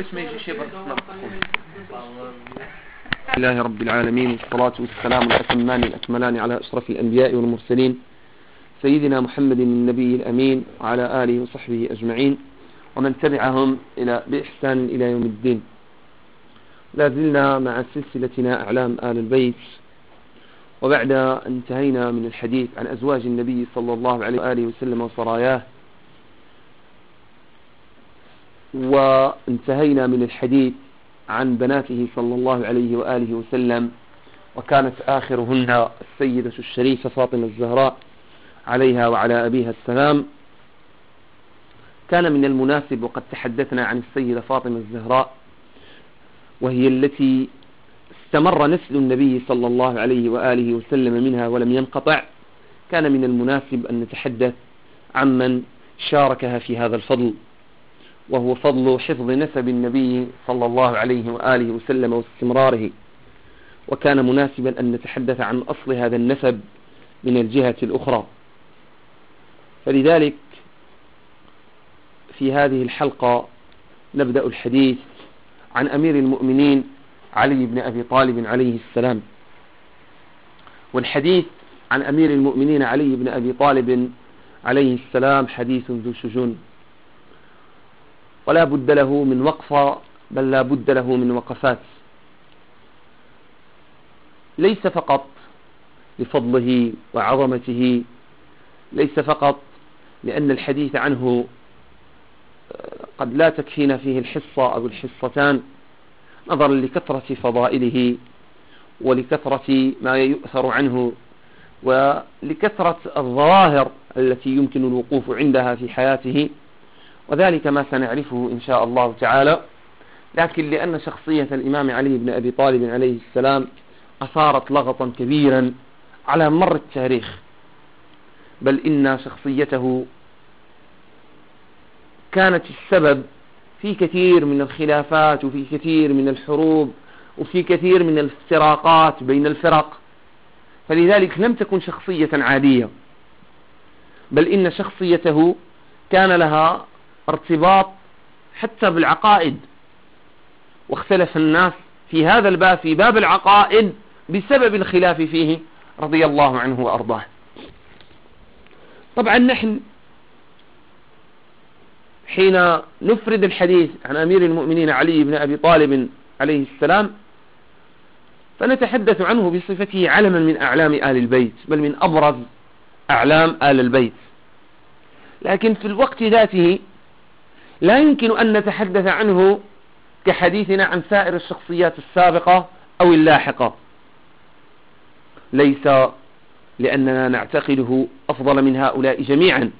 بسم الله رب العالمين والصلاة والسلام الأتمان الأكملان على أشرف الأنبياء والمرسلين سيدنا محمد النبي الأمين وعلى آله وصحبه أجمعين ومن تبعهم إلى بإحسان إلى يوم الدين. لا زلنا مع سلسلتنا أعلام آل البيت وبعد انتهينا من الحديث عن أزواج النبي صلى الله عليه وآله وسلم وصراياه وانتهينا من الحديث عن بناته صلى الله عليه وآله وسلم وكانت آخرهن السيدة الشريفة فاطمة الزهراء عليها وعلى أبيها السلام. كان من المناسب وقد تحدثنا عن السيدة فاطمة الزهراء وهي التي استمر نسل النبي صلى الله عليه وآله وسلم منها ولم ينقطع. كان من المناسب أن نتحدث عمن شاركها في هذا الفضل. وهو فضل حفظ نسب النبي صلى الله عليه وآله وسلم واستمراره. وكان مناسبا أن نتحدث عن أصل هذا النسب من الجهة الأخرى. فلذلك في هذه الحلقة نبدأ الحديث عن أمير المؤمنين علي بن أبي طالب عليه السلام. والحديث عن أمير المؤمنين علي بن أبي طالب عليه السلام حديث ذو شجون. ولا بد له من وقفة بل لا بد له من وقفات. ليس فقط لفضله وعظمته ليس فقط لأن الحديث عنه آه، قد لا تكفينا فيه الحصة أو الحصتان نظرا لكثرة فضائله ولكثرة ما يؤثر عنه ولكثرة الظواهر التي يمكن الوقوف عندها في حياته. وذلك ما سنعرفه إن شاء الله تعالى. لكن لأن شخصية الإمام علي بن أبي طالب عليه السلام أثارت لغطا كبيرا على مر التاريخ. بل إن شخصيته كانت السبب في كثير من الخلافات وفي كثير من الحروب وفي كثير من الافتراقات بين الفرق. فلذلك لم تكن شخصية عادية. بل إن شخصيته كان لها ارتباط حتى بالعقائد. واختلف الناس في هذا الباب في باب العقائد بسبب الخلاف فيه رضي الله عنه وأرضاه. طبعا نحن حين نفرد الحديث عن أمير المؤمنين علي بن أبي طالب عليه السلام فنتحدث عنه بصفته علما من أعلام آل البيت بل من أبرز أعلام آل البيت. لكن في الوقت ذاته لا يمكن أن نتحدث عنه كحديثنا عن سائر الشخصيات السابقة أو اللاحقة. ليس لأننا نعتقده أفضل من هؤلاء جميعا.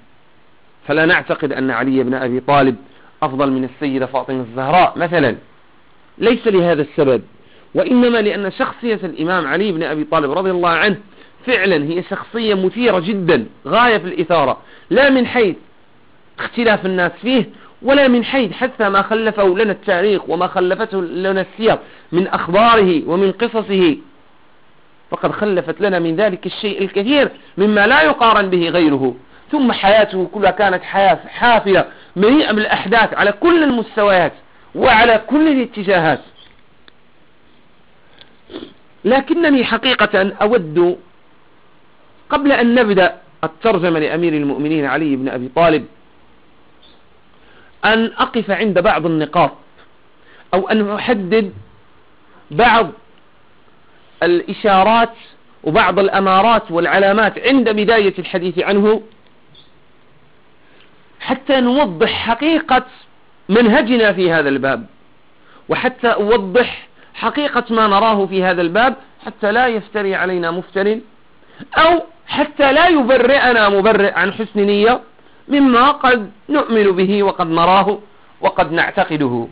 فلا نعتقد أن علي بن أبي طالب أفضل من السيدة فاطمة الزهراء مثلا. ليس لهذا السبب وإنما لأن شخصية الإمام علي بن أبي طالب رضي الله عنه فعلا هي شخصية مثيرة جدا غاية في الإثارة لا من حيث اختلاف الناس فيه ولا من حيث حتى ما خلفه لنا التاريخ وما خلفته لنا السير من أخباره ومن قصصه. فقد خلفت لنا من ذلك الشيء الكثير مما لا يقارن به غيره. ثم حياته كلها كانت حياة حافلة مليئة بالأحداث على كل المستويات وعلى كل الاتجاهات. لكنني حقيقة أود قبل أن نبدأ الترجمة لأمير المؤمنين علي بن أبي طالب أن أقف عند بعض النقاط أو أن أحدد بعض الإشارات وبعض الأمارات والعلامات عند بداية الحديث عنه حتى نوضح حقيقة منهجنا في هذا الباب وحتى أوضح حقيقة ما نراه في هذا الباب حتى لا يفتري علينا مفتر أو حتى لا يبرئنا مبرئ عن حسن نية مما قد نؤمن به وقد نراه وقد نعتقده.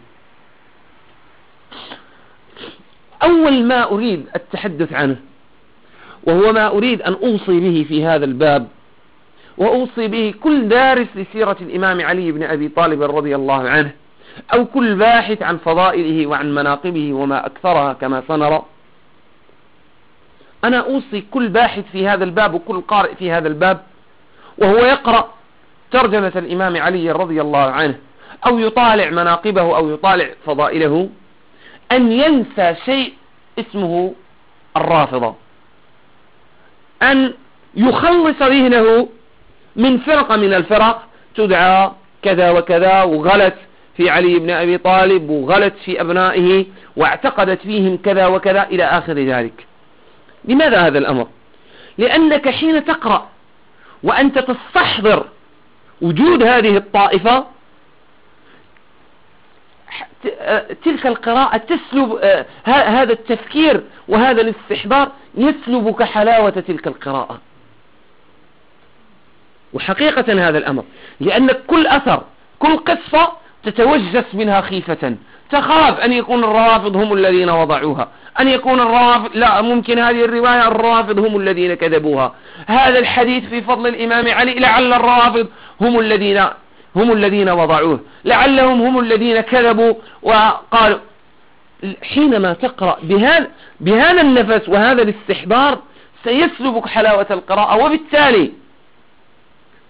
أول ما أريد التحدث عنه وهو ما أريد أن أوصي به في هذا الباب وأوصي به كل دارس لسيرة الإمام علي بن أبي طالب رضي الله عنه أو كل باحث عن فضائله وعن مناقبه وما أكثرها كما سنرى. أنا أوصي كل باحث في هذا الباب وكل قارئ في هذا الباب وهو يقرأ ترجمة الإمام علي رضي الله عنه أو يطالع مناقبه أو يطالع فضائله أن ينسى شيء اسمه الرافضة. أن يخلص ذهنه من فرقة من الفرق تدعى كذا وكذا وغلت في علي بن أبي طالب وغلت في أبنائه واعتقدت فيهم كذا وكذا إلى آخر ذلك. لماذا هذا الأمر؟ لأنك حين تقرأ وأنت تستحضر وجود هذه الطائفة تلك القراءة تسلب آه، هذا التفكير وهذا الاستحضار يسلبك حلاوة تلك القراءة. وحقيقة هذا الأمر لأن كل أثر كل قصة تتوجس منها خيفة. تخاف أن يكون الرافض هم الذين وضعوها. أن يكون الرافض لا ممكن هذه الرواية الرافض هم الذين كذبوها. هذا الحديث في فضل الإمام علي لعل الرافض هم الذين هم الذين وضعوه. لعلهم هم الذين كذبوا وقالوا حينما تقرأ بهذا, بهذا النفس وهذا الاستحضار سيسلبك حلاوة القراءة وبالتالي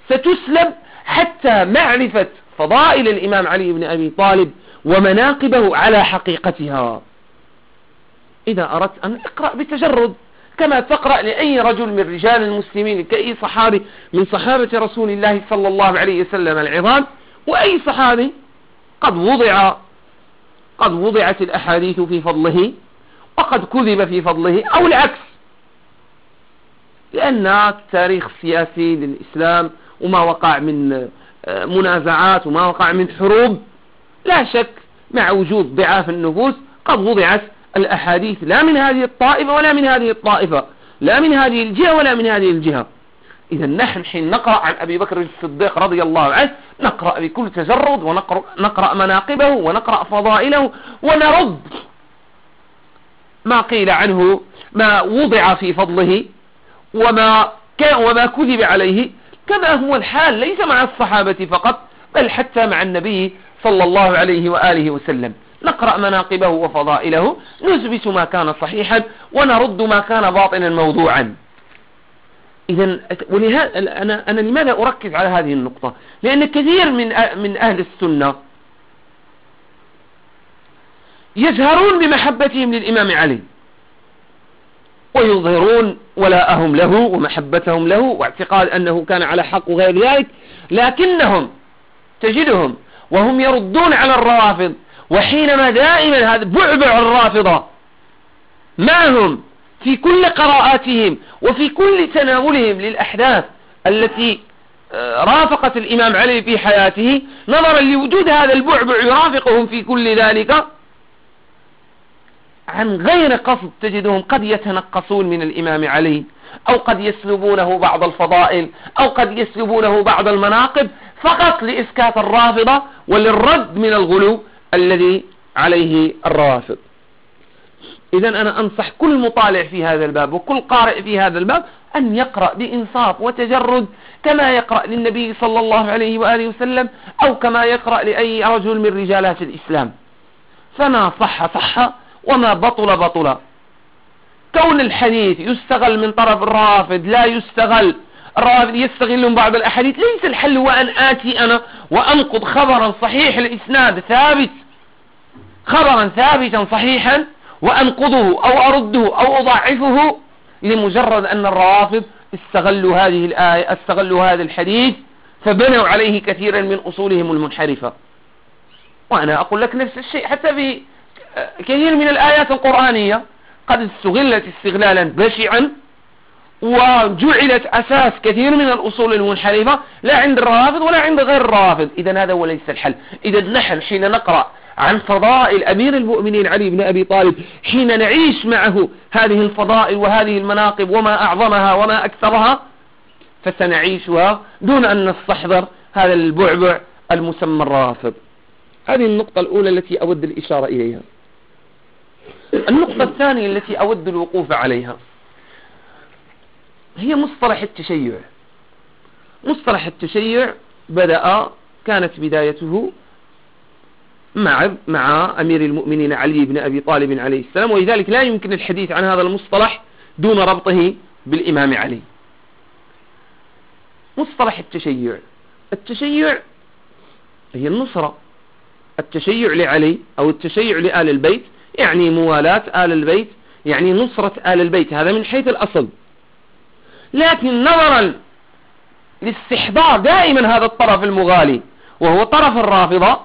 ستسلب حتى معرفة فضائل الإمام علي بن أبي طالب ومناقبه على حقيقتها. إذا أردت أن اقرأ بتجرد كما تقرأ لأي رجل من رجال المسلمين كأي صحابي من صحابة رسول الله صلى الله عليه وسلم العظام وأي صحابي قد وضع قد وضعت الأحاديث في فضله وقد كذب في فضله أو العكس. لأن التاريخ السياسي للإسلام وما وقع من آه، منازعات وما وقع من حروب لا شك مع وجود ضعاف النفوس قد وضعت الأحاديث لا من هذه الطائفة ولا من هذه الطائفة لا من هذه الجهة ولا من هذه الجهة. إذا نحن حين نقرأ عن أبي بكر الصديق رضي الله عنه نقرأ بكل تجرد ونقرأ نقرأ مناقبه ونقرأ فضائله ونرد ما قيل عنه ما وضع في فضله وما وما كذب عليه. كما هو الحال ليس مع الصحابة فقط بل حتى مع النبي صلى الله عليه وآله وسلم. نقرأ مناقبه وفضائله نثبت ما كان صحيحا ونرد ما كان باطنا موضوعا. إذا ولهذا أنا أنا لماذا أركز على هذه النقطة؟ لأن كثير من من أهل السنة يجهرون بمحبتهم للإمام علي. ويظهرون ولاءهم له ومحبتهم له واعتقاد أنه كان على حق وغير ذلك لكنهم تجدهم وهم يردون على الروافض. وحينما دائما هذا بعبع الرافضة. معهم في كل قراءاتهم وفي كل تناولهم للأحداث التي آه، رافقت الإمام علي في حياته نظرا لوجود هذا البعبع يرافقهم في كل ذلك. عن غير قصد تجدهم قد يتنقصون من الإمام علي أو قد يسلبونه بعض الفضائل أو قد يسلبونه بعض المناقب فقط لإسكات الرافضة وللرد من الغلو الذي عليه الروافض. إذا أنا أنصح كل مطالع في هذا الباب وكل قارئ في هذا الباب أن يقرأ بإنصاف وتجرد كما يقرأ للنبي صلى الله عليه وآله وسلم أو كما يقرأ لأي رجل من رجالات الإسلام. فما صح صح وما بطل بطل. كون الحديث يستغل من طرف الرافض لا يستغل. الرافض يستغلون بعض الأحاديث. ليس الحل هو أن آتي أنا وأنقض خبرا صحيح الإسناد ثابت. خبرا ثابتا صحيحا وأنقضه أو أرده أو أضعفه لمجرد أن الروافض استغلوا هذه الآية استغلوا هذا الحديث فبنوا عليه كثيرا من أصولهم المنحرفة. وأنا أقول لك نفس الشيء حتى في كثير من الآيات القرآنية قد استغلت استغلالا بشعا وجعلت أساس كثير من الأصول المنحرفة لا عند الروافض ولا عند غير الروافض. إذا هذا هو ليس الحل. إذا نحن حين نقرأ عن فضائل أمير المؤمنين علي بن أبي طالب حين نعيش معه هذه الفضائل وهذه المناقب وما أعظمها وما أكثرها فسنعيشها دون أن نستحضر هذا البعبع المسمى الرافض. هذه النقطة الأولى التي أود الإشارة إليها. النقطة الثانية التي أود الوقوف عليها. هي مصطلح التشيع. مصطلح التشيع بدأ كانت بدايته مع مع أمير المؤمنين علي بن أبي طالب عليه السلام ولذلك لا يمكن الحديث عن هذا المصطلح دون ربطه بالإمام علي. مصطلح التشيع. التشيع هي النصرة. التشيع لعلي أو التشيع لآل البيت يعني موالاة آل البيت يعني نصرة آل البيت. هذا من حيث الأصل. لكن نظرا لاستحضار دائما هذا الطرف المغالي وهو طرف الرافضة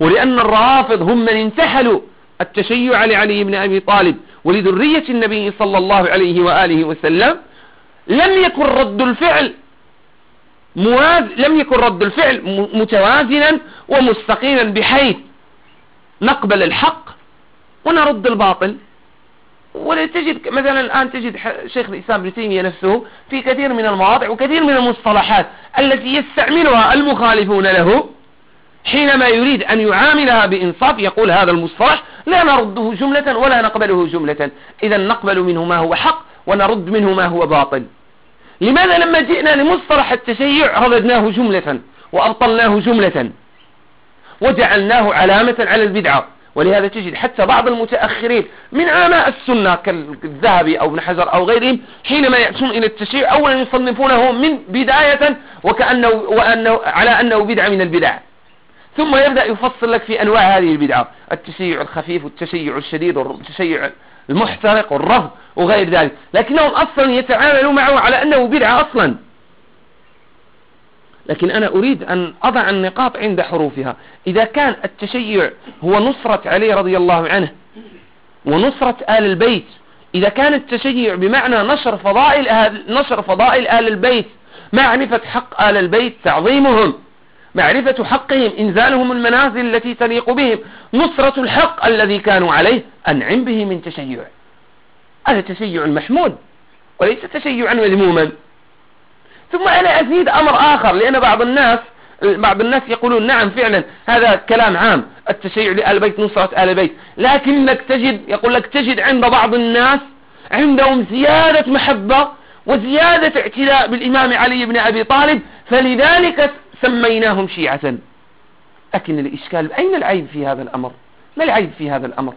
ولأن الرافض هم من انتحلوا التشيع لعلي بن أبي طالب ولذرية النبي صلى الله عليه وآله وسلم. لم يكن رد الفعل مواز لم يكن رد الفعل متوازنا ومستقيما بحيث نقبل الحق ونرد الباطل. ولا تجد مثلا الآن تجد شيخ الإسلام ابن تيمية نفسه في كثير من المواضع وكثير من المصطلحات التي يستعملها المخالفون له حينما يريد أن يعاملها بإنصاف يقول هذا المصطلح لا نرده جملة ولا نقبله جملة. إذا نقبل منه ما هو حق ونرد منه ما هو باطل. لماذا لما جئنا لمصطلح التشيع رددناه جملة وأبطلناه جملة؟ وجعلناه علامة على البدعة. ولهذا تجد حتى بعض المتأخرين من علماء السنة كالذهبي أو ابن حجر أو غيرهم حينما يأتون إلى التشيع أولا يصنفونه من بداية وكأنه وأنه على أنه بدعة من البدع. ثم يبدأ يفصل لك في أنواع هذه البدعة التشيع الخفيف والتشيع الشديد والتشيع المحترق والرفض وغير ذلك. لكنهم أصلا يتعاملوا معه على أنه بدعة أصلا. لكن أنا أريد أن أضع النقاط عند حروفها. إذا كان التشيع هو نصرة علي رضي الله عنه ونصرة آل البيت إذا كان التشيع بمعنى نشر فضائل آل, نشر فضائل آل البيت معرفة حق آل البيت تعظيمهم معرفة حقهم إنزالهم المنازل التي تليق بهم نصرة الحق الذي كانوا عليه أنعم به من تشيع. هذا تشيع محمود وليس تشيعا مذموما. ثم أنا أزيد أمر آخر لأن بعض الناس بعض الناس يقولون نعم فعلا هذا كلام عام التشيع لآل بيت نصرة آل بيت. لكنك تجد يقول لك تجد عند بعض الناس عندهم زيادة محبة وزيادة اعتلاء بالإمام علي بن أبي طالب فلذلك سميناهم شيعة. لكن الإشكال أين العيب في هذا الأمر؟ ما العيب في هذا الأمر؟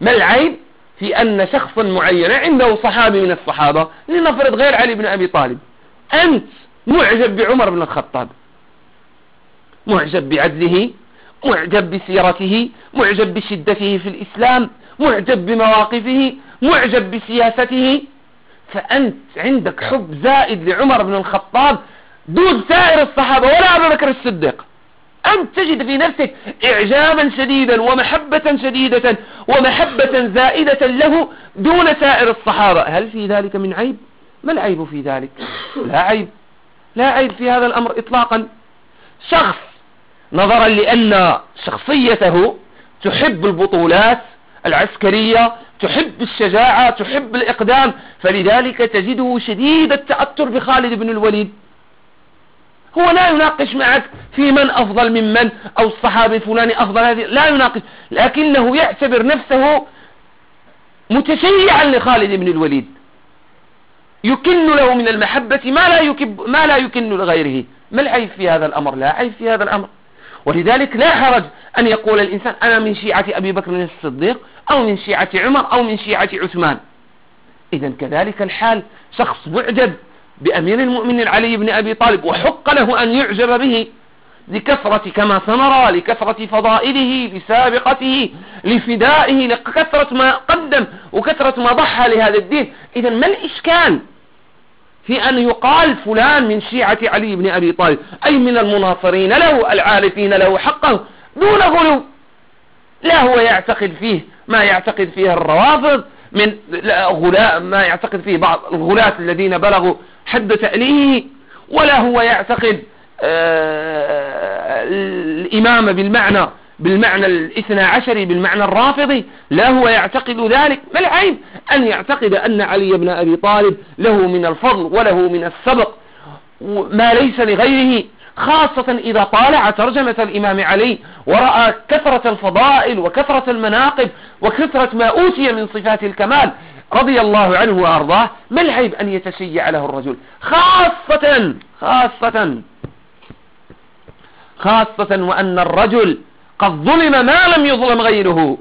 ما العيب في أن شخصا معينا عنده صحابي من الصحابة لنفرض غير علي بن أبي طالب. أنت معجب بعمر بن الخطاب معجب بعدله معجب بسيرته معجب بشدته في الإسلام معجب بمواقفه معجب بسياسته. فأنت عندك حب زائد لعمر بن الخطاب دون سائر الصحابة ولا أبو بكر الصديق. أنت تجد في نفسك إعجابا شديدا ومحبة شديدة ومحبة زائدة له دون سائر الصحابة. هل في ذلك من عيب؟ ما العيب في ذلك؟ لا عيب. لا عيب في هذا الأمر إطلاقا. شخص نظرا لأن شخصيته تحب البطولات العسكرية تحب الشجاعة تحب الإقدام فلذلك تجده شديد التأثر بخالد بن الوليد. هو لا يناقش معك في من أفضل من من أو الصحابي الفلاني أفضل هذه لا يناقش لكنه يعتبر نفسه متشيعا لخالد بن الوليد. يكن له من المحبة ما لا يكب ما لا يكن لغيره. ما العيب في هذا الأمر؟ لا عيب في هذا الأمر. ولذلك لا حرج أن يقول الإنسان أنا من شيعة أبي بكر الصديق أو من شيعة عمر أو من شيعة عثمان. إذا كذلك الحال. شخص معجب بأمير المؤمنين علي بن أبي طالب وحق له أن يعجب به لكثرة كما سنرى لكثرة فضائله لسابقته لفدائه لكثرة ما قدم وكثرة ما ضحى لهذا الدين. إذا ما الإشكال؟ في أن يقال فلان من شيعة علي بن أبي طالب. أي من المناصرين له العارفين له حقه دون غلو. لا هو يعتقد فيه ما يعتقد فيه الروافض من غلاء ما يعتقد فيه بعض الغلاة الذين بلغوا حد تأليه ولا هو يعتقد آه، الإمامة بالمعنى. بالمعنى الاثنى عشري بالمعنى الرافضي لا هو يعتقد ذلك ما العيب أن يعتقد أن علي بن أبي طالب له من الفضل وله من السبق ما ليس لغيره خاصة إذا طالع ترجمة الإمام علي ورأى كثرة الفضائل وكثرة المناقب وكثرة ما أوتي من صفات الكمال رضي الله عنه وأرضاه ما العيب أن يتشيع له الرجل؟ خاصة خاصة خاصة وأن الرجل قد ظلم ما لم يظلم غيره.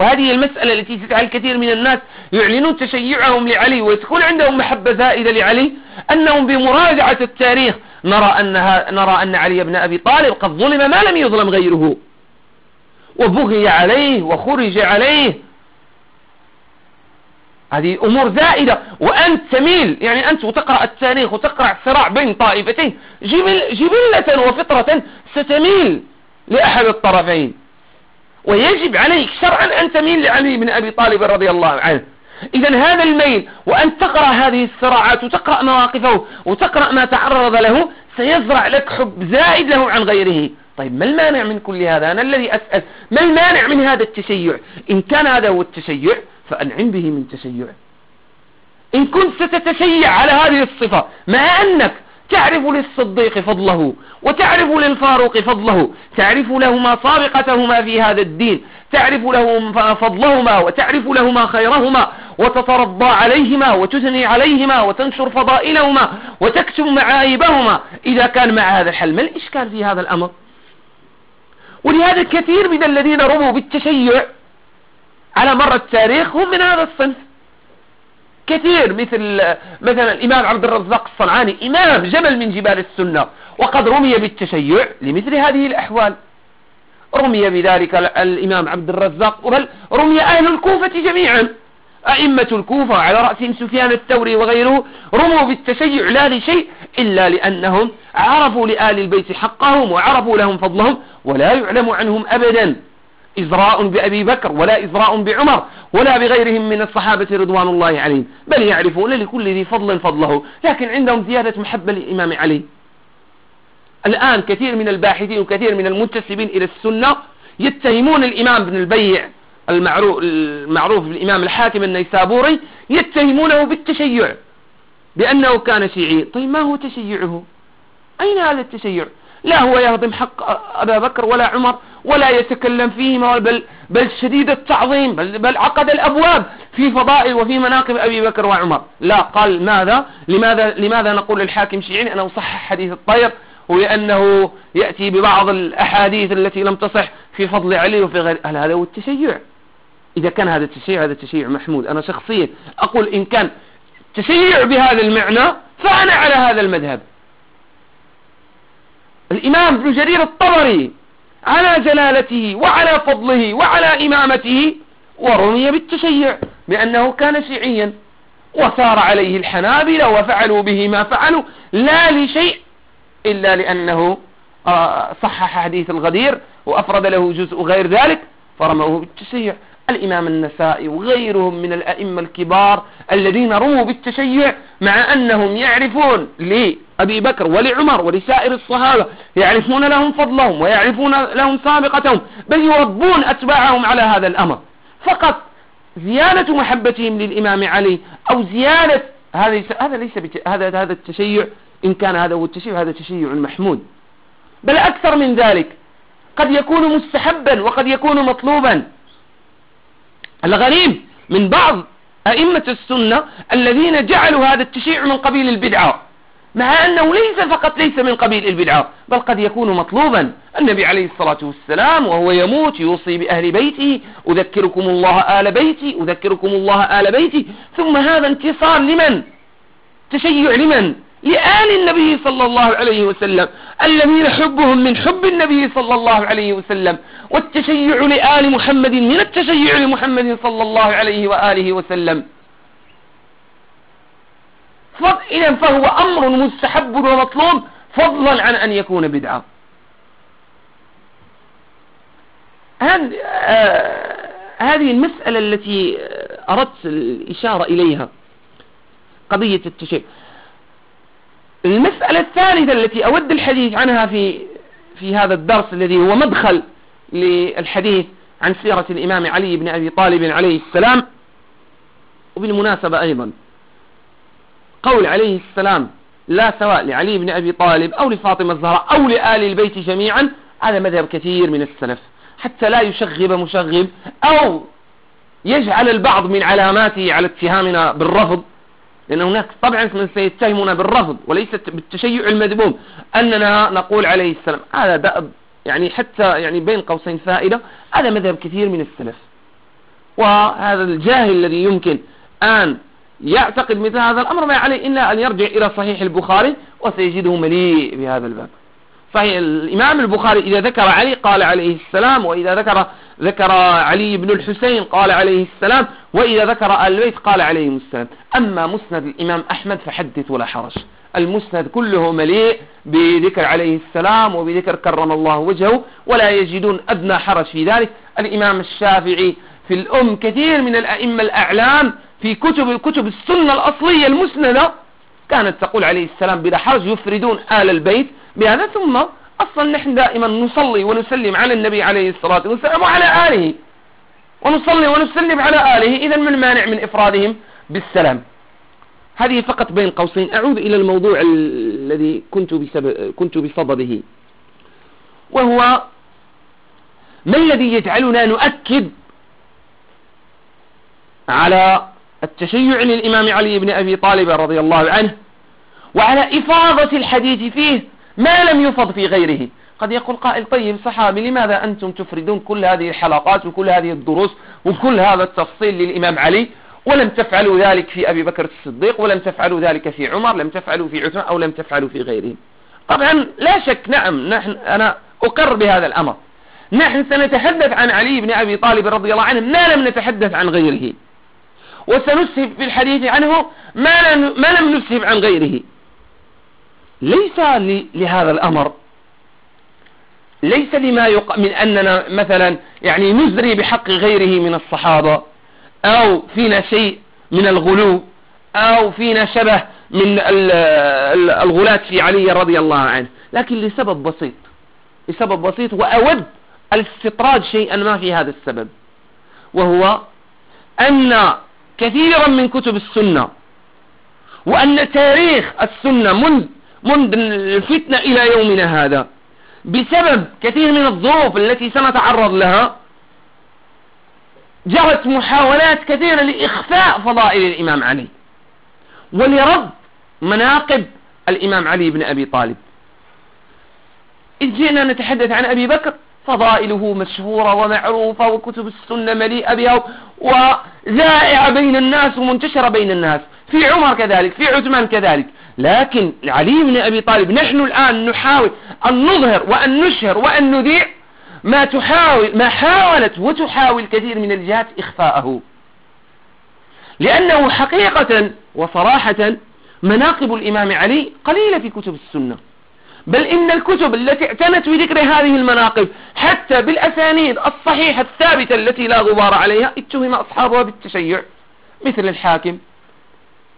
وهذه المسألة التي تجعل كثير من الناس يعلنون تشيعهم لعلي ويدخل عندهم محبة زائدة لعلي أنهم بمراجعة التاريخ نرى, أنها نرى أن علي بن أبي طالب قد ظلم ما لم يظلم غيره. وبغي عليه وخرج عليه. هذه أمور زائدة. وأنت تميل يعني أنت وتقرأ التاريخ وتقرأ صراع بين طائفتين جبل جبلة وفطرة ستميل. لأحد الطرفين. ويجب عليك شرعا أن تميل لعلي بن أبي طالب رضي الله عنه. إذا هذا الميل وأن تقرأ هذه الصراعات وتقرأ مواقفه وتقرأ ما تعرض له سيزرع لك حب زائد له عن غيره. طيب ما المانع من كل هذا؟ أنا الذي أسأل ما المانع من هذا التشيع؟ إن كان هذا هو التشيع فأنعم به من تشيع. إن كنت ستتشيع على هذه الصفة مع أنك تعرف للصديق فضله وتعرف للفاروق فضله تعرف لهما سابقتهما في هذا الدين تعرف لهما فضلهما وتعرف لهما خيرهما وتترضى عليهما وتثني عليهما وتنشر فضائلهما وتكتم معايبهما. إذا كان مع هذا الحل ما الإشكال في هذا الأمر؟ ولهذا كثير من الذين رموا بالتشيع على مر التاريخ هم من هذا الصنف. كثير مثل مثلا الإمام عبد الرزاق الصنعاني إمام جبل من جبال السنة وقد رمي بالتشيع لمثل هذه الأحوال. رمي بذلك الإمام عبد الرزاق بل رمي أهل الكوفة جميعا. أئمة الكوفة على رأسهم سفيان الثوري وغيره رموا بالتشيع لا لشيء إلا لأنهم عرفوا لآل البيت حقهم وعرفوا لهم فضلهم ولا يعلم عنهم أبدا. إزراء بأبي بكر ولا إزراء بعمر ولا بغيرهم من الصحابة رضوان الله عليهم بل يعرفون لكل ذي فضل فضله لكن عندهم زيادة محبة للإمام علي. الآن كثير من الباحثين وكثير من المنتسبين إلى السنة يتهمون الإمام بن البيع المعروف, المعروف بالإمام الحاكم النيسابوري يتهمونه بالتشيع بأنه كان شيعي. طيب ما هو تشيعه؟ أين هذا التشيع؟ لا هو يهضم حق أبا بكر ولا عمر ولا يتكلم فيهما بل, بل شديد التعظيم بل, بل عقد الأبواب في فضائل وفي مناقب أبي بكر وعمر. لا قال ماذا؟ لماذا, لماذا نقول الحاكم شيعي أنه صح حديث الطير؟ ولأنه يأتي ببعض الأحاديث التي لم تصح في فضل علي وفي غير هل هذا هو التشيع؟ إذا كان هذا التشيع هذا التشيع محمود. أنا شخصيا أقول إن كان تشيع بهذا المعنى فأنا على هذا المذهب. الإمام ابن جرير الطبري على جلالته وعلى فضله وعلى إمامته ورمي بالتشيع بأنه كان شيعيا وثار عليه الحنابلة وفعلوا به ما فعلوا لا لشيء إلا لأنه آه، صحح حديث الغدير وأفرد له جزء غير ذلك فرموه بالتشيع. الإمام النسائي وغيرهم من الأئمة الكبار الذين رموا بالتشيع مع أنهم يعرفون لأبي بكر ولعمر ولسائر الصحابة يعرفون لهم فضلهم ويعرفون لهم سابقتهم بل يربون أتباعهم على هذا الأمر. فقط زيادة محبتهم للإمام علي أو زيادة هذا هذا ليس هذا هذا التشيع إن كان هذا هو التشيع هذا تشيع محمود. بل أكثر من ذلك قد يكون مستحبا وقد يكون مطلوبا. الغريب من بعض أئمة السنة الذين جعلوا هذا التشيع من قبيل البدعة. مع أنه ليس فقط ليس من قبيل البدعة بل قد يكون مطلوبا. النبي عليه الصلاة والسلام وهو يموت يوصي بأهل بيته أذكركم الله آل بيتي أذكركم الله آل بيتي. ثم هذا انتصار لمن؟ تشيع لمن؟ لآل النبي صلى الله عليه وسلم الذين حبهم من حب النبي صلى الله عليه وسلم. والتشيع لآل محمد من التشيع لمحمد صلى الله عليه وآله وسلم. إذا فهو أمر مستحب ومطلوب فضلا عن أن يكون بدعة. آه، هذه المسألة التي أردت الإشارة إليها قضية التشيع المسألة الثالثة التي أود الحديث عنها في في هذا الدرس الذي هو مدخل للحديث عن سيرة الإمام علي بن أبي طالب عليه السلام وبالمناسبة أيضا. قول عليه السلام لا سواء لعلي بن أبي طالب أو لفاطمة الزهراء أو لآل البيت جميعا هذا مذهب كثير من السلف. حتى لا يشغب مشغب أو يجعل البعض من علاماته على اتهامنا بالرفض لأن هناك طبعا من سيتهمنا بالرفض وليس بالتشيع المذموم أننا نقول عليه السلام. هذا دأب يعني حتى يعني بين قوسين فائدة هذا مذهب كثير من السلف. وهذا الجاهل الذي يمكن أن يعتقد مثل هذا الأمر ما عليه إلا أن يرجع إلى صحيح البخاري وسيجده مليء بهذا الباب. صحيح الإمام البخاري إذا ذكر علي قال عليه السلام وإذا ذكر ذكر علي بن الحسين قال عليه السلام وإذا ذكر آل البيت قال عليهم السلام. أما مسند الإمام أحمد فحدث ولا حرج. المسند كله مليء بذكر عليه السلام وبذكر كرم الله وجهه ولا يجدون أدنى حرج في ذلك. الإمام الشافعي في الأم كثير من الأئمة الأعلام في كتب كتب السنة الأصلية المسندة كانت تقول عليه السلام بلا حرج يفردون آل البيت بهذا ثم أصلا نحن دائما نصلي ونسلم على النبي عليه الصلاة والسلام وعلى آله. ونصلي ونسلم على آله إذا من المانع من إفرادهم بالسلام. هذه فقط بين قوسين. أعود إلى الموضوع الذي كنت, بسبب كنت بصدده. وهو ما الذي يجعلنا نؤكد على التشيع للإمام علي بن أبي طالب رضي الله عنه وعلى إفاضة الحديث فيه ما لم يفض في غيره. قد يقول قائل طيب صحابي لماذا أنتم تفردون كل هذه الحلقات وكل هذه الدروس وكل هذا التفصيل للإمام علي؟ ولم تفعلوا ذلك في أبي بكر الصديق ولم تفعلوا ذلك في عمر لم تفعلوا في عثمان أو لم تفعلوا في غيره طبعا لا شك نعم نحن أنا أقر بهذا الأمر. نحن سنتحدث عن علي بن أبي طالب رضي الله عنه ما لم نتحدث عن غيره. وسنسهب في الحديث عنه ما لم, نسهب عن غيره. ليس لهذا الأمر. ليس لما يق... من أننا مثلا يعني نزري بحق غيره من الصحابة أو فينا شيء من الغلو أو فينا شبه من الغلاة في علي رضي الله عنه. لكن لسبب بسيط. لسبب بسيط وأود الاستطراد شيئا ما في هذا السبب. وهو أن كثيرا من كتب السنة وأن تاريخ السنة منذ منذ الفتنة إلى يومنا هذا بسبب كثير من الظروف التي سنتعرض لها جرت محاولات كثيرة لإخفاء فضائل الإمام علي ولرد مناقب الإمام علي بن أبي طالب. إذ جئنا نتحدث عن أبي بكر فضائله مشهورة ومعروفة وكتب السنة مليئة بها وزائعة بين الناس ومنتشرة بين الناس. في عمر كذلك في عثمان كذلك. لكن علي بن أبي طالب نحن الآن نحاول أن نظهر وأن نشهر وأن نذيع ما تحاول ما حاولت وتحاول كثير من الجهات إخفاءه. لأنه حقيقة وصراحة مناقب الإمام علي قليلة في كتب السنة. بل إن الكتب التي اعتنت بذكر هذه المناقب حتى بالأسانيد الصحيحة الثابتة التي لا غبار عليها اتهم أصحابها بالتشيع. مثل الحاكم.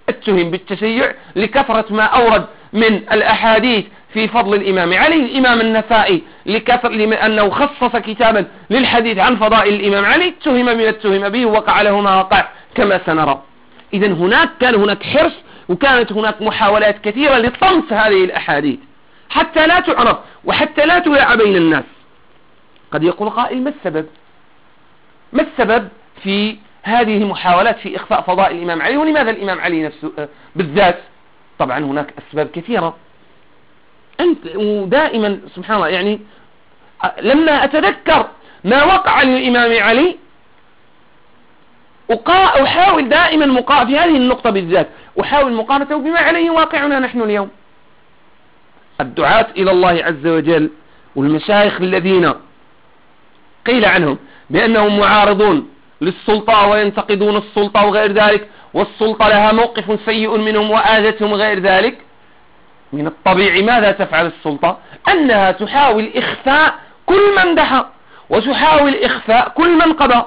اتهم بالتشيع لكثرة ما أورد من الأحاديث في فضل الإمام علي الإمام النسائي لكثر لأنه خصص كتابا للحديث عن فضائل الإمام علي اتهم من اتهم به وقع له ما وقع كما سنرى. إذا هناك كان هناك حرص وكانت هناك محاولات كثيرة لطمس هذه الأحاديث. حتى لا تعرف وحتى لا تلاع بين الناس. قد يقول قائل ما السبب؟ ما السبب في هذه محاولات في إخفاء فضائل الإمام علي؟ ولماذا الإمام علي نفسه آه، بالذات؟ طبعا هناك أسباب كثيرة. أنت ودائما سبحان الله يعني لما أتذكر ما وقع للإمام علي أحاول دائما مقا... في هذه النقطة بالذات أحاول مقارنته بما عليه واقعنا نحن اليوم. الدعاة إلى الله عز وجل والمشايخ الذين قيل عنهم بأنهم معارضون للسلطة وينتقدون السلطة وغير ذلك والسلطة لها موقف سيء منهم وآذتهم غير ذلك. من الطبيعي ماذا تفعل السلطة؟ أنها تحاول إخفاء كل من دحى وتحاول إخفاء كل من قضى.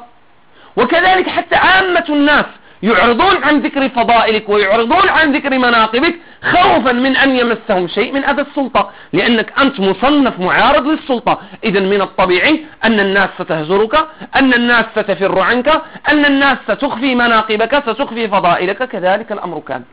وكذلك حتى عامة الناس يعرضون عن ذكر فضائلك ويعرضون عن ذكر مناقبك خوفا من أن يمسهم شيء من أذى السلطة لأنك أنت مصنف معارض للسلطة. إذا من الطبيعي أن الناس ستهجرك أن الناس ستفر عنك أن الناس ستخفي مناقبك ستخفي فضائلك. كذلك الأمر كان.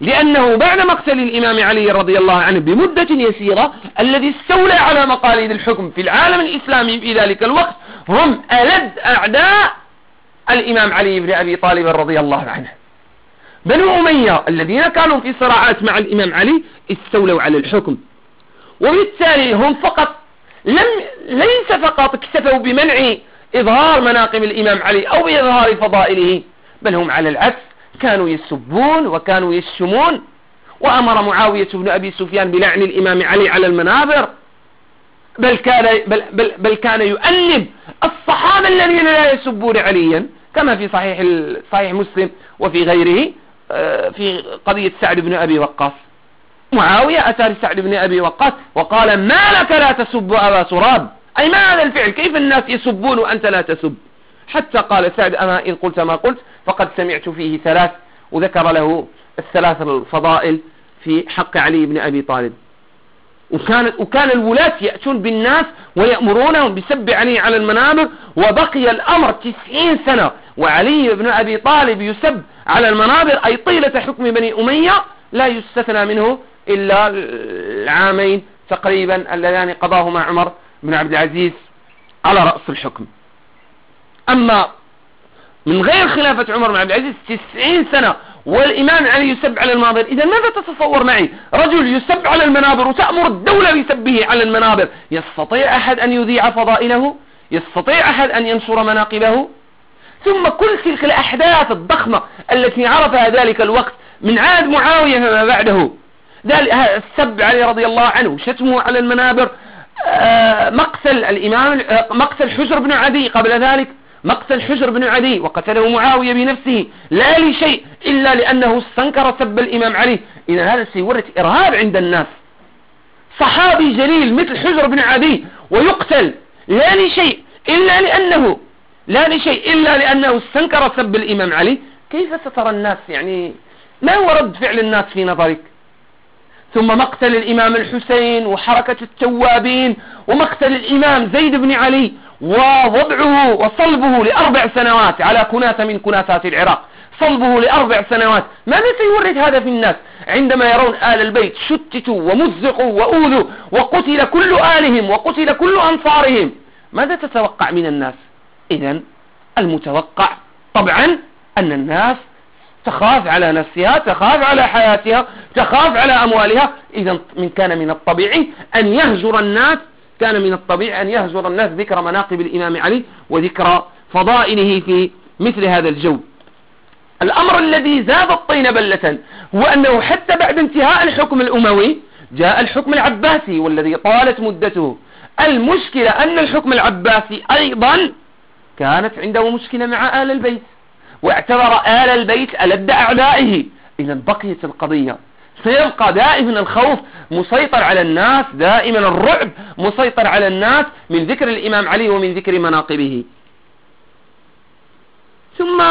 لأنه بعد مقتل الإمام علي رضي الله عنه بمدة يسيرة الذي استولى على مقاليد الحكم في العالم الإسلامي في ذلك الوقت هم ألد أعداء الإمام علي بن أبي طالب رضي الله عنه. بنو أمية الذين كانوا في صراعات مع الإمام علي استولوا على الحكم. وبالتالي هم فقط لم ليس فقط اكتفوا بمنع إظهار مناقب الإمام علي أو بإظهار فضائله بل هم على العكس كانوا يسبون وكانوا يشمون وأمر معاوية بن أبي سفيان بلعن الإمام علي على المنابر. بل كان, بل, بل, بل كان يؤنب الصحابة الذين لا يسبون عليا. كما في صحيح صحيح مسلم وفي غيره آه، في قضية سعد بن أبي وقاص. معاوية أتى لسعد بن أبي وقاص وقال ما لك لا تسب أبا سراب؟ أي ما هذا الفعل؟ كيف الناس يسبون وأنت لا تسب؟ حتى قال سعد أما إن قلت ما قلت فقد سمعت فيه ثلاث. وذكر له الثلاث الفضائل في حق علي بن أبي طالب. وكان, وكان الولاة يأتون بالناس ويأمرونهم بسب علي على المنابر وبقي الأمر تسعين سنة وعلي بن أبي طالب يسب على المنابر أي طيلة حكم بني أمية لا يستثنى منه إلا العامين تقريبا اللذان قضاهما عمر بن عبد العزيز على رأس الحكم. أما من غير خلافة عمر بن عبد العزيز تسعين سنة والإمام علي يسب على المنابر إذا ماذا تتصور معي؟ رجل يسب على المنابر وتأمر الدولة بسبه على المنابر. يستطيع أحد أن يذيع فضائله؟ يستطيع أحد أن ينشر مناقبه؟ ثم كل تلك الأحداث الضخمة التي عرفها ذلك الوقت من عاد معاوية فما بعده. السب علي رضي الله عنه شتمه على المنابر. آه، مقتل الإمام آه، مقتل حجر بن عدي قبل ذلك. مقتل حجر بن عدي وقتله معاوية بنفسه لا لشيء إلا لأنه استنكر سب الإمام علي. إذا هذا سيورة إرهاب عند الناس. صحابي جليل مثل حجر بن عدي ويقتل لا لشيء إلا لأنه لا لشيء إلا لأنه استنكر سب الإمام علي. كيف سترى الناس يعني؟ ما هو رد فعل الناس في نظرك؟ ثم مقتل الإمام الحسين وحركة التوابين ومقتل الإمام زيد بن علي ووضعه وصلبه لأربع سنوات على كناة من كناتات العراق. صلبه لأربع سنوات. ماذا سيورد هذا في الناس. عندما يرون آل البيت شتتوا ومزقوا وأوذوا وقتل كل آلهم وقتل كل أنصارهم ماذا تتوقع من الناس؟ إذا المتوقع طبعا أن الناس تخاف على نفسها تخاف على حياتها تخاف على أموالها. إذا من كان من الطبيعي أن يهجر الناس كان من الطبيعي أن يهجر الناس ذكر مناقب الإمام علي وذكر فضائله في مثل هذا الجو. الأمر الذي زاد الطين بلة هو أنه حتى بعد انتهاء الحكم الأموي جاء الحكم العباسي والذي طالت مدته. المشكلة أن الحكم العباسي أيضا كانت عنده مشكلة مع آل البيت. واعتبر آل البيت ألد أعدائه. إذا بقيت القضية. سيبقى دائما الخوف مسيطر على الناس دائما الرعب مسيطر على الناس من ذكر الإمام علي ومن ذكر مناقبه. ثم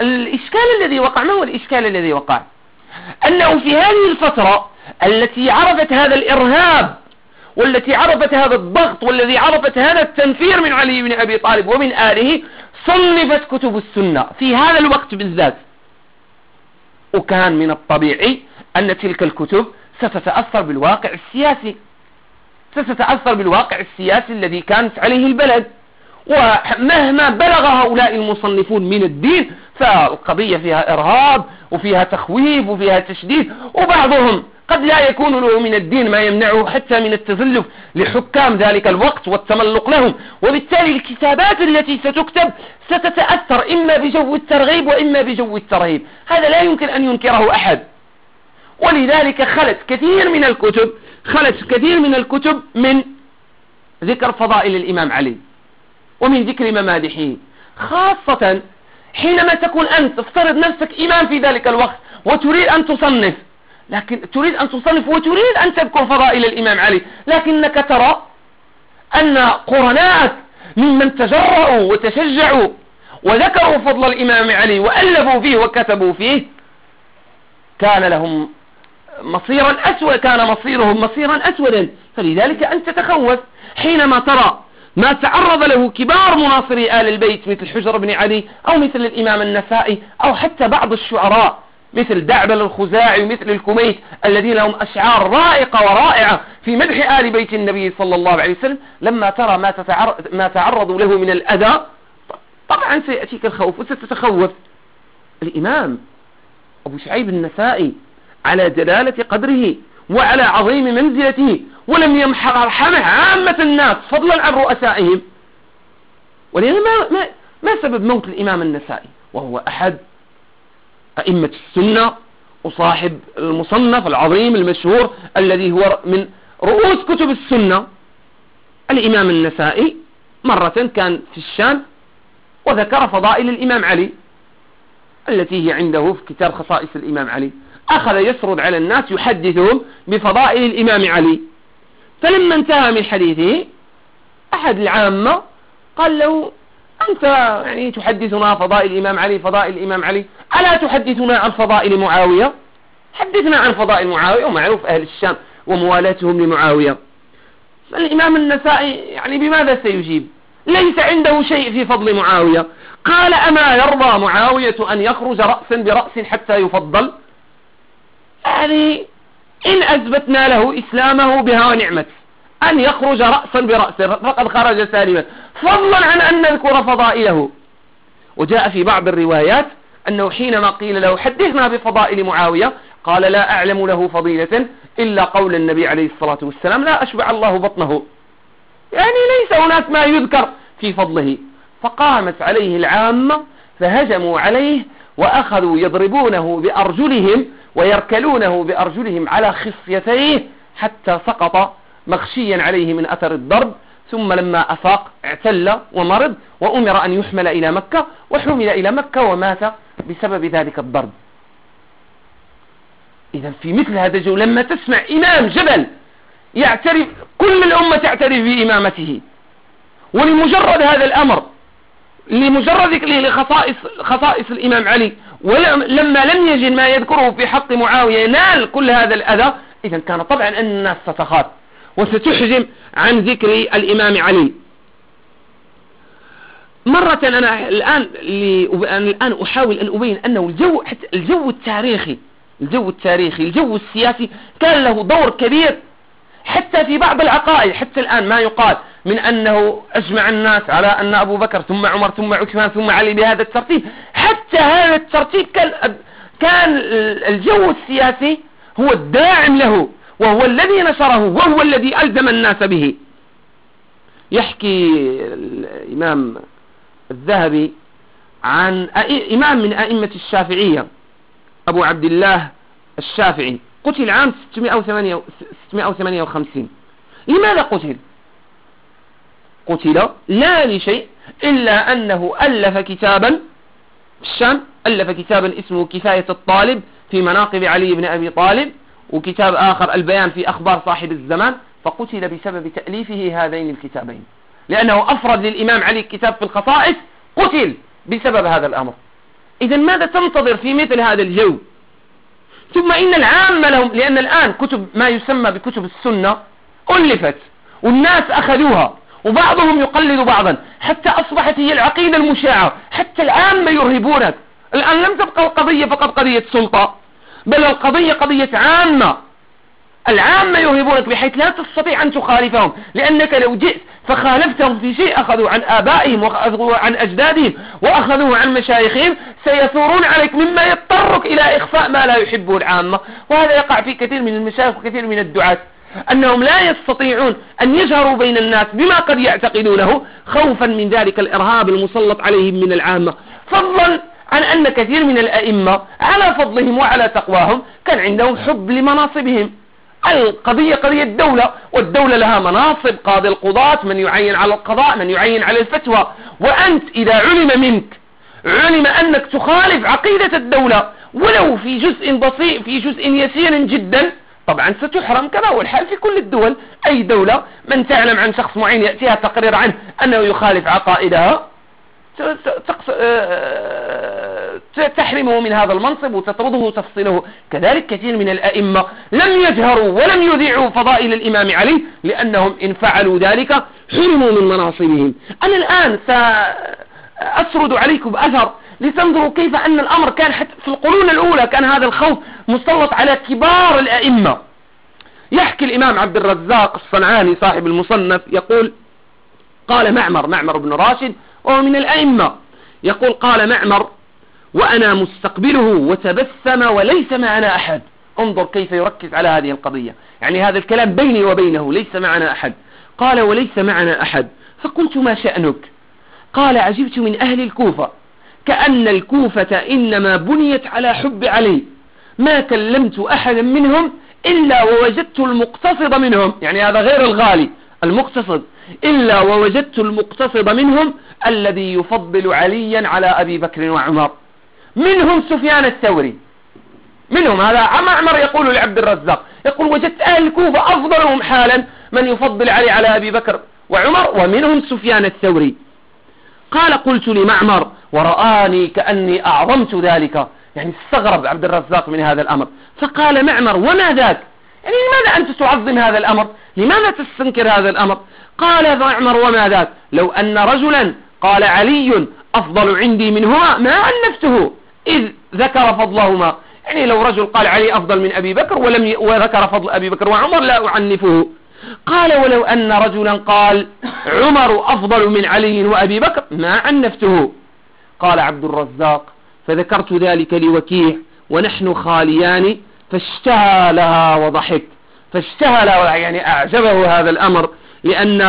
الإشكال الذي وقع ما هو الإشكال الذي وقع؟ أنه في هذه الفترة التي عرفت هذا الإرهاب والتي عرفت هذا الضغط والذي عرفت هذا التنفير من علي بن أبي طالب ومن آله صنفت كتب السنة في هذا الوقت بالذات. وكان من الطبيعي أن تلك الكتب ستتأثر بالواقع السياسي. ستتأثر بالواقع السياسي الذي كانت عليه البلد. ومهما بلغ هؤلاء المصنفون من الدين فالقضية فيها إرهاب وفيها تخويف وفيها تشديد وبعضهم قد لا يكون له من الدين ما يمنعه حتى من التزلف لحكام ذلك الوقت والتملق لهم. وبالتالي الكتابات التي ستكتب ستتأثر إما بجو الترغيب وإما بجو الترهيب. هذا لا يمكن أن ينكره أحد. ولذلك خلت كثير من الكتب خلت كثير من الكتب من ذكر فضائل الإمام علي ومن ذكر ممادحه. خاصة حينما تكون أنت افترض نفسك إمام في ذلك الوقت وتريد أن تصنف. لكن تريد أن تصنف وتريد أن تذكر فضائل الإمام علي لكنك ترى أن قرناءك ممن تجرؤوا وتشجعوا وذكروا فضل الإمام علي وألفوا فيه وكتبوا فيه كان لهم مصيرا أسود كان مصيرهم مصيرا أسودا. فلذلك أنت تتخوف حينما ترى ما تعرض له كبار مناصري آل البيت مثل حجر بن علي أو مثل الإمام النسائي أو حتى بعض الشعراء. مثل دعبل الخزاعي ومثل الكميت الذين لهم أشعار رائقة ورائعة في مدح آل بيت النبي صلى الله عليه وسلم. لما ترى ما, تتعرض ما تعرضوا له من الأذى طبعا سيأتيك الخوف وستتخوف. الإمام أبو شعيب النسائي على جلالة قدره وعلى عظيم منزلته ولم يرحمه عامة الناس فضلا عن رؤسائهم. ولذا ما, ما, ما سبب موت الإمام النسائي؟ وهو أحد أئمة السنة وصاحب المصنف العظيم المشهور الذي هو من رؤوس كتب السنة. الإمام النسائي مرة كان في الشام وذكر فضائل الإمام علي التي هي عنده في كتاب خصائص الإمام علي. أخذ يسرد على الناس يحدثهم بفضائل الإمام علي. فلما انتهى من حديثه أحد العامة قال له أنت يعني تحدثنا فضائل الإمام علي فضائل الإمام علي. ألا تحدثنا عن فضائل معاوية؟ حدثنا عن فضائل معاوية ومعروف أهل الشام وموالاتهم لمعاوية. فالإمام النسائي يعني بماذا سيجيب؟ ليس عنده شيء في فضل معاوية. قال أما يرضى معاوية أن يخرج رأسا برأس حتى يفضل؟ يعني إن أثبتنا له إسلامه بها ونعمته. أن يخرج رأسا برأسه فقد خرج سالما. فضلا عن أن نذكر فضائله. وجاء في بعض الروايات أنه حينما قيل له حدثنا بفضائل معاوية قال لا أعلم له فضيلة إلا قول النبي عليه الصلاة والسلام لا أشبع الله بطنه. يعني ليس هناك ما يذكر في فضله. فقامت عليه العامة فهجموا عليه وأخذوا يضربونه بأرجلهم ويركلونه بأرجلهم على خصيتيه حتى سقط مغشيا عليه من أثر الضرب ثم لما أفاق اعتل ومرض وأمر أن يحمل إلى مكة وحمل إلى مكة ومات بسبب ذلك الضرب. إذا في مثل هذا الجو لما تسمع إمام جبل يعترف كل الأمة تعترف بإمامته. ولمجرد هذا الأمر لمجرد لخصائص خصائص الإمام علي ولما لم يجد ما يذكره في حق معاوية نال كل هذا الأذى إذا كان طبعا أن الناس ستخاف وستحجم عن ذكر الإمام علي. مرة أنا الآن الآن أحاول أن أبين أنه الجو حتى الجو التاريخي الجو التاريخي الجو السياسي كان له دور كبير. حتى في بعض العقائد حتى الآن ما يقال من أنه أجمع الناس على أن أبو بكر ثم عمر ثم عثمان ثم علي بهذا الترتيب. حتى هذا الترتيب كان كان الجو السياسي هو الداعم له. وهو الذي نشره وهو الذي ألزم الناس به. يحكي الإمام الذهبي عن إمام من أئمة الشافعية أبو عبد الله الشافعي. قتل عام 658 لماذا قتل؟ قتل لا لشيء إلا أنه ألف كتابا في الشام ألف كتابا اسمه كفاية الطالب في مناقب علي بن أبي طالب. وكتاب آخر البيان في أخبار صاحب الزمان فقتل بسبب تأليفه هذين الكتابين. لأنه أفرد للإمام علي كتاب في الخصائص قتل بسبب هذا الأمر. إذا ماذا تنتظر في مثل هذا الجو؟ ثم إن العامة لهم لأن الآن كتب ما يسمى بكتب السنة ألفت والناس أخذوها وبعضهم يقلد بعضا حتى أصبحت هي العقيدة المشاعة حتى العامة يرهبونك. الآن لم تبقى القضية فقط قضية سلطة. بل القضية قضية عامة. العامة يرهبونك بحيث لا تستطيع أن تخالفهم لأنك لو جئت فخالفتهم في شيء أخذوا عن آبائهم وأخذوا عن أجدادهم وأخذوا عن مشايخهم سيثورون عليك مما يضطرك إلى إخفاء ما لا يحبه العامة. وهذا يقع في كثير من المشايخ وكثير من الدعاة. أنهم لا يستطيعون أن يجهروا بين الناس بما قد يعتقدونه خوفا من ذلك الإرهاب المسلط عليهم من العامة. فضلا عن أن كثير من الأئمة على فضلهم وعلى تقواهم كان عندهم حب لمناصبهم. القضية قضية دولة والدولة لها مناصب. قاضي القضاة من يعين على القضاء من يعين على الفتوى. وأنت إذا علم منك علم أنك تخالف عقيدة الدولة ولو في جزء بسيط في جزء يسير جدا طبعا ستحرم كما هو الحال في كل الدول. أي دولة من تعلم عن شخص معين يأتيها تقرير عنه أنه يخالف عقائدها تحرمه من هذا المنصب وتطرده وتفصله كذلك كثير من الأئمة لم يجهروا ولم يذيعوا فضائل الإمام علي لأنهم إن فعلوا ذلك حرموا من مناصبهم. أنا الآن سأسرد عليكم بأثر لتنظروا كيف أن الأمر كان حتى في القرون الأولى كان هذا الخوف مسلط على كبار الأئمة. يحكي الإمام عبد الرزاق الصنعاني صاحب المصنف يقول قال معمر معمر بن راشد وهو من الأئمة. يقول قال معمر وأنا مستقبله وتبسم وليس معنا أحد. انظر كيف يركز على هذه القضية. يعني هذا الكلام بيني وبينه ليس معنا أحد. قال وليس معنا أحد. فقلت ما شأنك؟ قال عجبت من أهل الكوفة. كأن الكوفة إنما بنيت على حب علي. ما كلمت أحدا منهم إلا ووجدت المقتصد منهم. يعني هذا غير الغالي المقتصد. إلا ووجدت المقتصد منهم الذي يفضل عليا على أبي بكر وعمر. منهم سفيان الثوري. منهم هذا معمر يقول لعبد الرزاق يقول وجدت أهل الكوفة أفضلهم حالا من يفضل علي على أبي بكر وعمر ومنهم سفيان الثوري. قال قلت لمعمر ورآني كأني أعظمت ذلك. يعني استغرب عبد الرزاق من هذا الأمر. فقال معمر وما ذاك؟ يعني لماذا أنت تعظم هذا الأمر؟ لماذا تستنكر هذا الأمر؟ قال معمر وما ذاك؟ لو أن رجلا قال علي أفضل عندي منهما ما عنفته إذ ذكر فضلهما. يعني لو رجل قال علي أفضل من أبي بكر ولم ي... وذكر فضل أبي بكر وعمر لا أعنفه. قال ولو أن رجلا قال عمر أفضل من علي وأبي بكر ما عنفته. قال عبد الرزاق فذكرت ذلك لوكيع ونحن خاليان فاشتهى لها وضحك. فاشتهى لها يعني أعجبه هذا الأمر لأن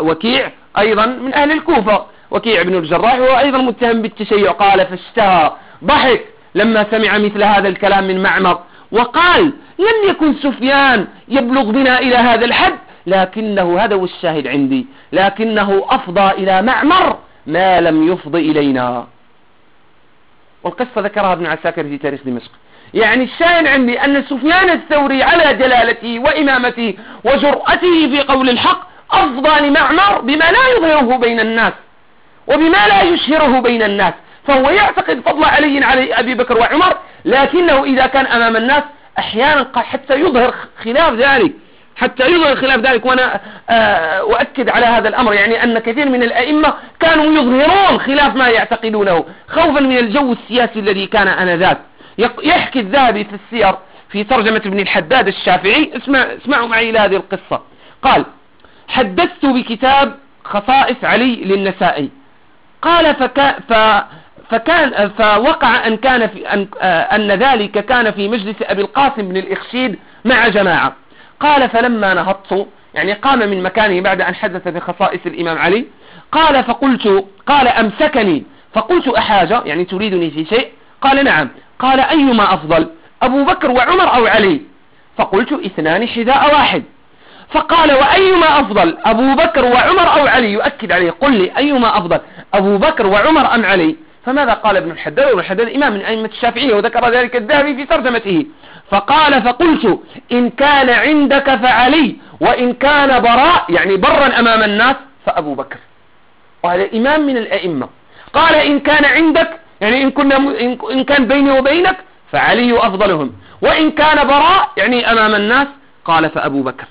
وكيع أيضا من أهل الكوفة. وكيع بن الجراح هو أيضا متهم بالتشيع. قال فاشتهى. ضحك لما سمع مثل هذا الكلام من معمر. وقال لم يكن سفيان يبلغ بنا إلى هذا الحد لكنه هذا الشاهد عندي لكنه أفضى إلى معمر ما لم يفضي إلينا. والقصة ذكرها ابن عساكر في تاريخ دمشق. يعني الشاهد عندي أن سفيان الثوري على جلالته وإمامته وجرأته في قول الحق أفضى لمعمر بما لا يظهره بين الناس. وبما لا يشهره بين الناس فهو يعتقد فضل علي على أبي بكر وعمر لكنه إذا كان أمام الناس أحيانا حتى يظهر خلاف ذلك حتى يظهر خلاف ذلك وأنا آه، أؤكد على هذا الأمر يعني أن كثير من الأئمة كانوا يظهرون خلاف ما يعتقدونه خوفا من الجو السياسي الذي كان آنذاك. يحكي الذهبي في السير في ترجمة ابن الحداد الشافعي اسمع اسمعوا معي هذه القصة. قال حدثت بكتاب خصائص علي للنسائي قال فكا ف فكان فوقع أن كان في أن, أن ذلك كان في مجلس أبي القاسم بن الإخشيد مع جماعة. قال فلما نهضت يعني قام من مكانه بعد أن حدث بخصائص الإمام علي قال فقلت قال أمسكني. فقلت أحاجة يعني تريدني في شيء؟ قال نعم. قال أيما أفضل أبو بكر وعمر أو علي؟ فقلت اثنان حذاء واحد. فقال وأيما أفضل؟ أبو بكر وعمر أو علي؟ يؤكد عليه. قل لي أيما أفضل؟ أبو بكر وعمر أم علي؟ فماذا قال ابن الحداد؟ ابن الحداد إمام من أئمة الشافعية وذكر ذلك الذهبي في ترجمته. فقال فقلت إن كان عندك فعلي وإن كان براء يعني برا أمام الناس فأبو بكر. وهذا إمام من الأئمة. قال إن كان عندك يعني إن, كنا إن كان بيني وبينك فعلي أفضلهم. وإن كان براء يعني أمام الناس قال فأبو بكر.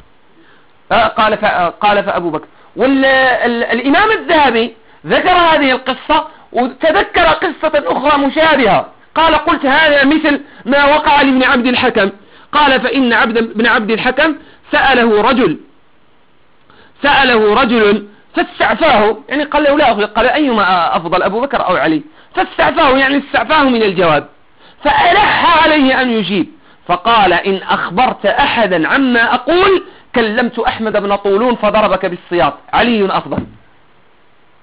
قال قال فأبو بكر. والإمام الذهبي ذكر هذه القصة وتذكر قصة أخرى مشابهة. قال قلت هذا مثل ما وقع لابن عبد الحكم. قال فإن عبد بن عبد الحكم سأله رجل سأله رجل فاستعفاه يعني قال له لا أخذ قال أيما أفضل أبو بكر أو علي؟ فاستعفاه يعني استعفاه من الجواب. فألح عليه أن يجيب. فقال إن أخبرت أحدا عما أقول كلمت أحمد بن طولون فضربك بالسياط. علي أفضل.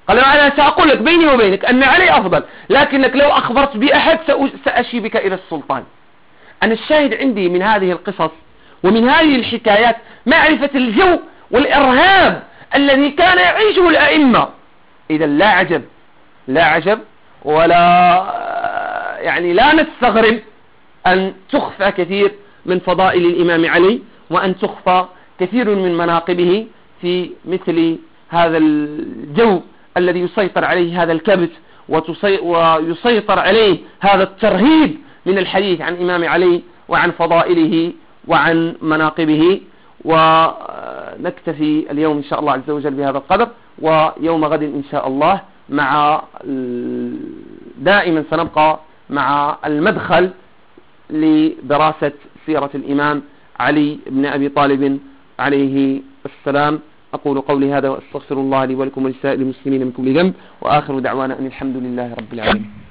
قال أنا سأقول لك بيني وبينك أن علي أفضل. لكنك لو أخبرت بأحد سأشي بك إلى السلطان. أنا الشاهد عندي من هذه القصص ومن هذه الحكايات معرفة الجو والإرهاب الذي كان يعيشه الأئمة. إذا لا عجب لا عجب ولا يعني لا نستغرب أن تخفى كثير من فضائل الإمام علي وأن تخفى كثير من مناقبه في مثل هذا الجو الذي يسيطر عليه هذا الكبت ويسيطر عليه هذا الترهيب من الحديث عن إمام علي وعن فضائله وعن مناقبه. ونكتفي اليوم إن شاء الله عز وجل بهذا القدر ويوم غد إن شاء الله مع دائما سنبقى مع المدخل لدراسة سيرة الإمام علي بن أبي طالب عليه السلام. أقول قولي هذا وأستغفر الله لي ولكم ولسائر المسلمين من كل ذنب. وآخر دعوانا أن الحمد لله رب العالمين.